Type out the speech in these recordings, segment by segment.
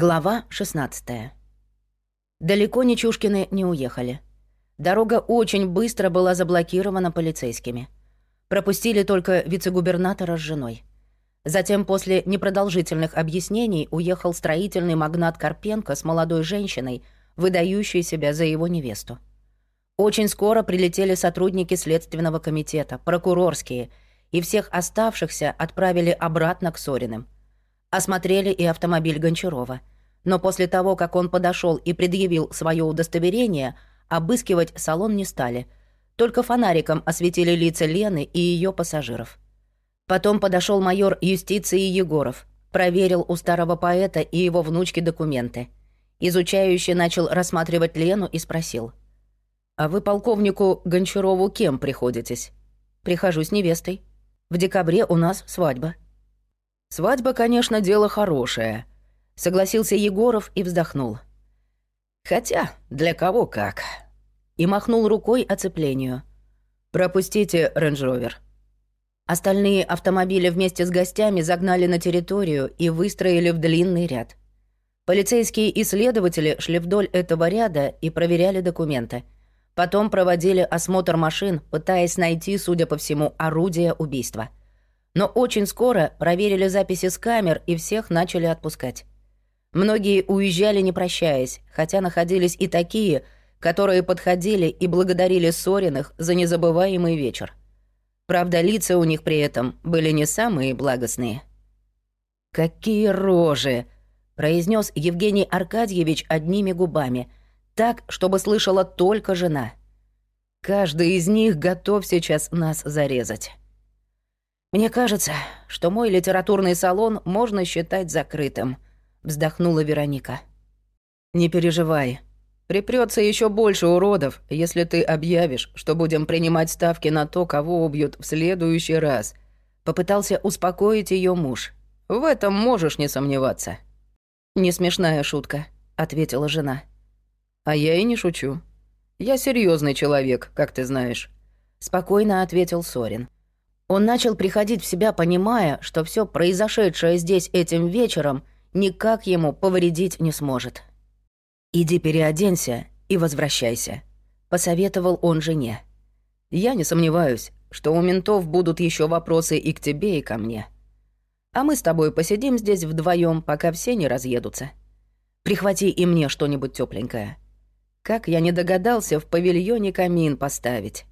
Глава 16. Далеко Нечушкины не уехали. Дорога очень быстро была заблокирована полицейскими. Пропустили только вице-губернатора с женой. Затем после непродолжительных объяснений уехал строительный магнат Карпенко с молодой женщиной, выдающей себя за его невесту. Очень скоро прилетели сотрудники Следственного комитета, прокурорские, и всех оставшихся отправили обратно к Сориным – Осмотрели и автомобиль Гончарова. Но после того, как он подошел и предъявил свое удостоверение, обыскивать салон не стали. Только фонариком осветили лица Лены и ее пассажиров. Потом подошел майор юстиции Егоров, проверил у старого поэта и его внучки документы. Изучающий начал рассматривать Лену и спросил. «А вы полковнику Гончарову кем приходитесь?» «Прихожусь невестой. В декабре у нас свадьба». «Свадьба, конечно, дело хорошее», — согласился Егоров и вздохнул. «Хотя, для кого как». И махнул рукой оцеплению. «Пропустите, Range Rover». Остальные автомобили вместе с гостями загнали на территорию и выстроили в длинный ряд. Полицейские и следователи шли вдоль этого ряда и проверяли документы. Потом проводили осмотр машин, пытаясь найти, судя по всему, орудие убийства — но очень скоро проверили записи с камер и всех начали отпускать. Многие уезжали не прощаясь, хотя находились и такие, которые подходили и благодарили Сориных за незабываемый вечер. Правда, лица у них при этом были не самые благостные. «Какие рожи!» — произнес Евгений Аркадьевич одними губами, так, чтобы слышала только жена. «Каждый из них готов сейчас нас зарезать». «Мне кажется, что мой литературный салон можно считать закрытым», — вздохнула Вероника. «Не переживай. Припрётся еще больше уродов, если ты объявишь, что будем принимать ставки на то, кого убьют в следующий раз», — попытался успокоить ее муж. «В этом можешь не сомневаться». «Не смешная шутка», — ответила жена. «А я и не шучу. Я серьезный человек, как ты знаешь», — спокойно ответил Сорин. Он начал приходить в себя, понимая, что все произошедшее здесь этим вечером никак ему повредить не сможет. «Иди переоденься и возвращайся», — посоветовал он жене. «Я не сомневаюсь, что у ментов будут еще вопросы и к тебе, и ко мне. А мы с тобой посидим здесь вдвоем, пока все не разъедутся. Прихвати и мне что-нибудь тепленькое. Как я не догадался в павильоне камин поставить».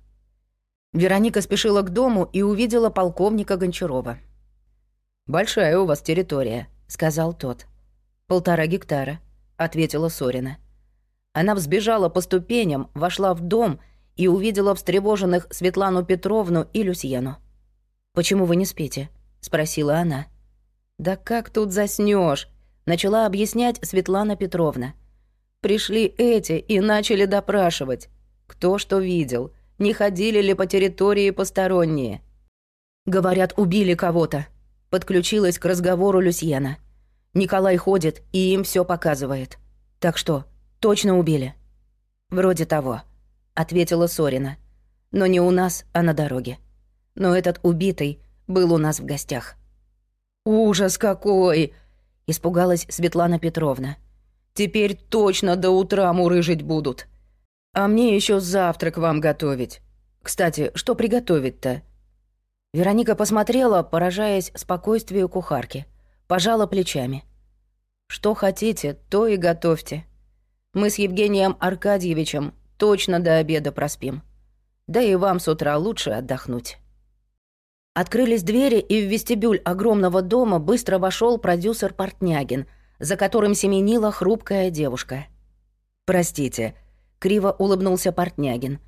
Вероника спешила к дому и увидела полковника Гончарова. «Большая у вас территория», — сказал тот. «Полтора гектара», — ответила Сорина. Она взбежала по ступеням, вошла в дом и увидела встревоженных Светлану Петровну и Люсьену. «Почему вы не спите?» — спросила она. «Да как тут заснешь? начала объяснять Светлана Петровна. «Пришли эти и начали допрашивать. Кто что видел, не ходили ли по территории посторонние. «Говорят, убили кого-то», — подключилась к разговору Люсьена. «Николай ходит и им все показывает. Так что, точно убили?» «Вроде того», — ответила Сорина. «Но не у нас, а на дороге. Но этот убитый был у нас в гостях». «Ужас какой!» — испугалась Светлана Петровна. «Теперь точно до утра мурыжить будут». А мне еще завтрак вам готовить. Кстати, что приготовить-то?» Вероника посмотрела, поражаясь спокойствию кухарки. Пожала плечами. «Что хотите, то и готовьте. Мы с Евгением Аркадьевичем точно до обеда проспим. Да и вам с утра лучше отдохнуть». Открылись двери, и в вестибюль огромного дома быстро вошел продюсер Портнягин, за которым семенила хрупкая девушка. «Простите», Криво улыбнулся Портнягин.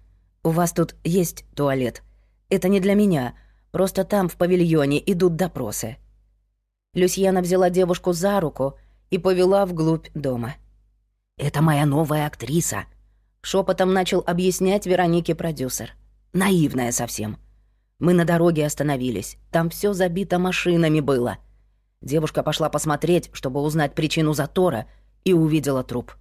«У вас тут есть туалет. Это не для меня. Просто там, в павильоне, идут допросы». Люсьяна взяла девушку за руку и повела вглубь дома. «Это моя новая актриса», — шепотом начал объяснять Веронике продюсер. «Наивная совсем. Мы на дороге остановились. Там все забито машинами было». Девушка пошла посмотреть, чтобы узнать причину затора, и увидела труп.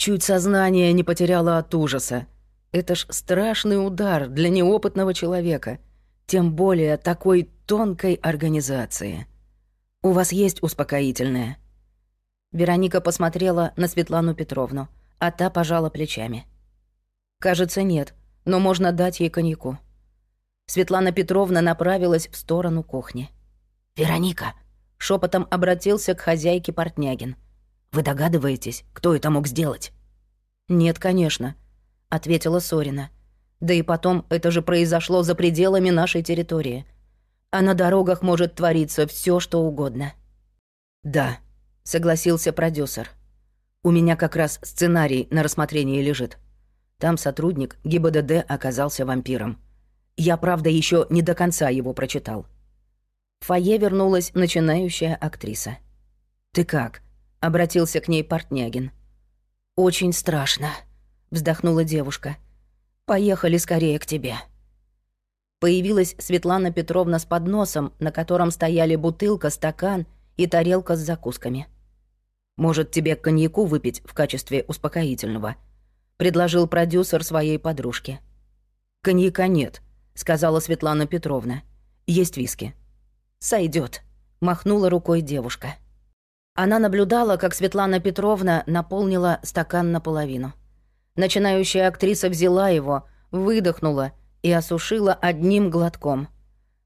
Чуть сознание не потеряла от ужаса. Это ж страшный удар для неопытного человека, тем более такой тонкой организации. У вас есть успокоительное? Вероника посмотрела на Светлану Петровну, а та пожала плечами. «Кажется, нет, но можно дать ей коньяку». Светлана Петровна направилась в сторону кухни. «Вероника!» — шепотом обратился к хозяйке Портнягин. «Вы догадываетесь, кто это мог сделать?» «Нет, конечно», — ответила Сорина. «Да и потом, это же произошло за пределами нашей территории. А на дорогах может твориться все, что угодно». «Да», согласился продюсер. У меня как раз сценарий на рассмотрении лежит. Там сотрудник ГИБДД оказался вампиром. Я, правда, еще не до конца его прочитал. В фойе вернулась начинающая актриса. «Ты как?» — обратился к ней Портнягин. «Очень страшно», — вздохнула девушка. «Поехали скорее к тебе». Появилась Светлана Петровна с подносом, на котором стояли бутылка, стакан и тарелка с закусками. Может, тебе коньяку выпить в качестве успокоительного?» — предложил продюсер своей подружке. «Коньяка нет», — сказала Светлана Петровна. «Есть виски». Сойдет, махнула рукой девушка. Она наблюдала, как Светлана Петровна наполнила стакан наполовину. Начинающая актриса взяла его, выдохнула и осушила одним глотком.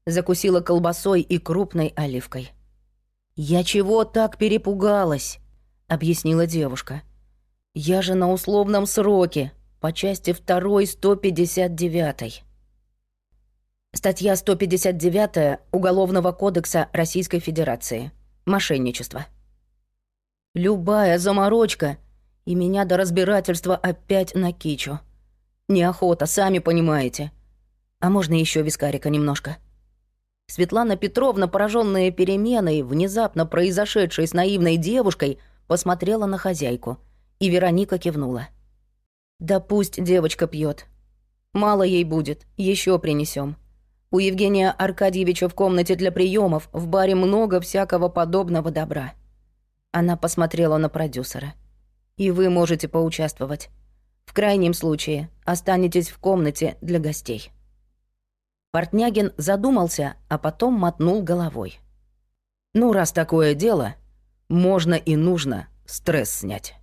Закусила колбасой и крупной оливкой. «Я чего так перепугалась?» — объяснила девушка. «Я же на условном сроке, по части 2 159 Статья 159 Уголовного кодекса Российской Федерации. Мошенничество. Любая заморочка, и меня до разбирательства опять накичу. Неохота, сами понимаете. А можно еще вискарика немножко?» Светлана Петровна, пораженная переменой, внезапно произошедшей с наивной девушкой, — посмотрела на хозяйку, и Вероника кивнула. «Да пусть девочка пьет. Мало ей будет, еще принесем. У Евгения Аркадьевича в комнате для приемов в баре много всякого подобного добра». Она посмотрела на продюсера. «И вы можете поучаствовать. В крайнем случае останетесь в комнате для гостей». Портнягин задумался, а потом мотнул головой. «Ну, раз такое дело, можно и нужно стресс снять.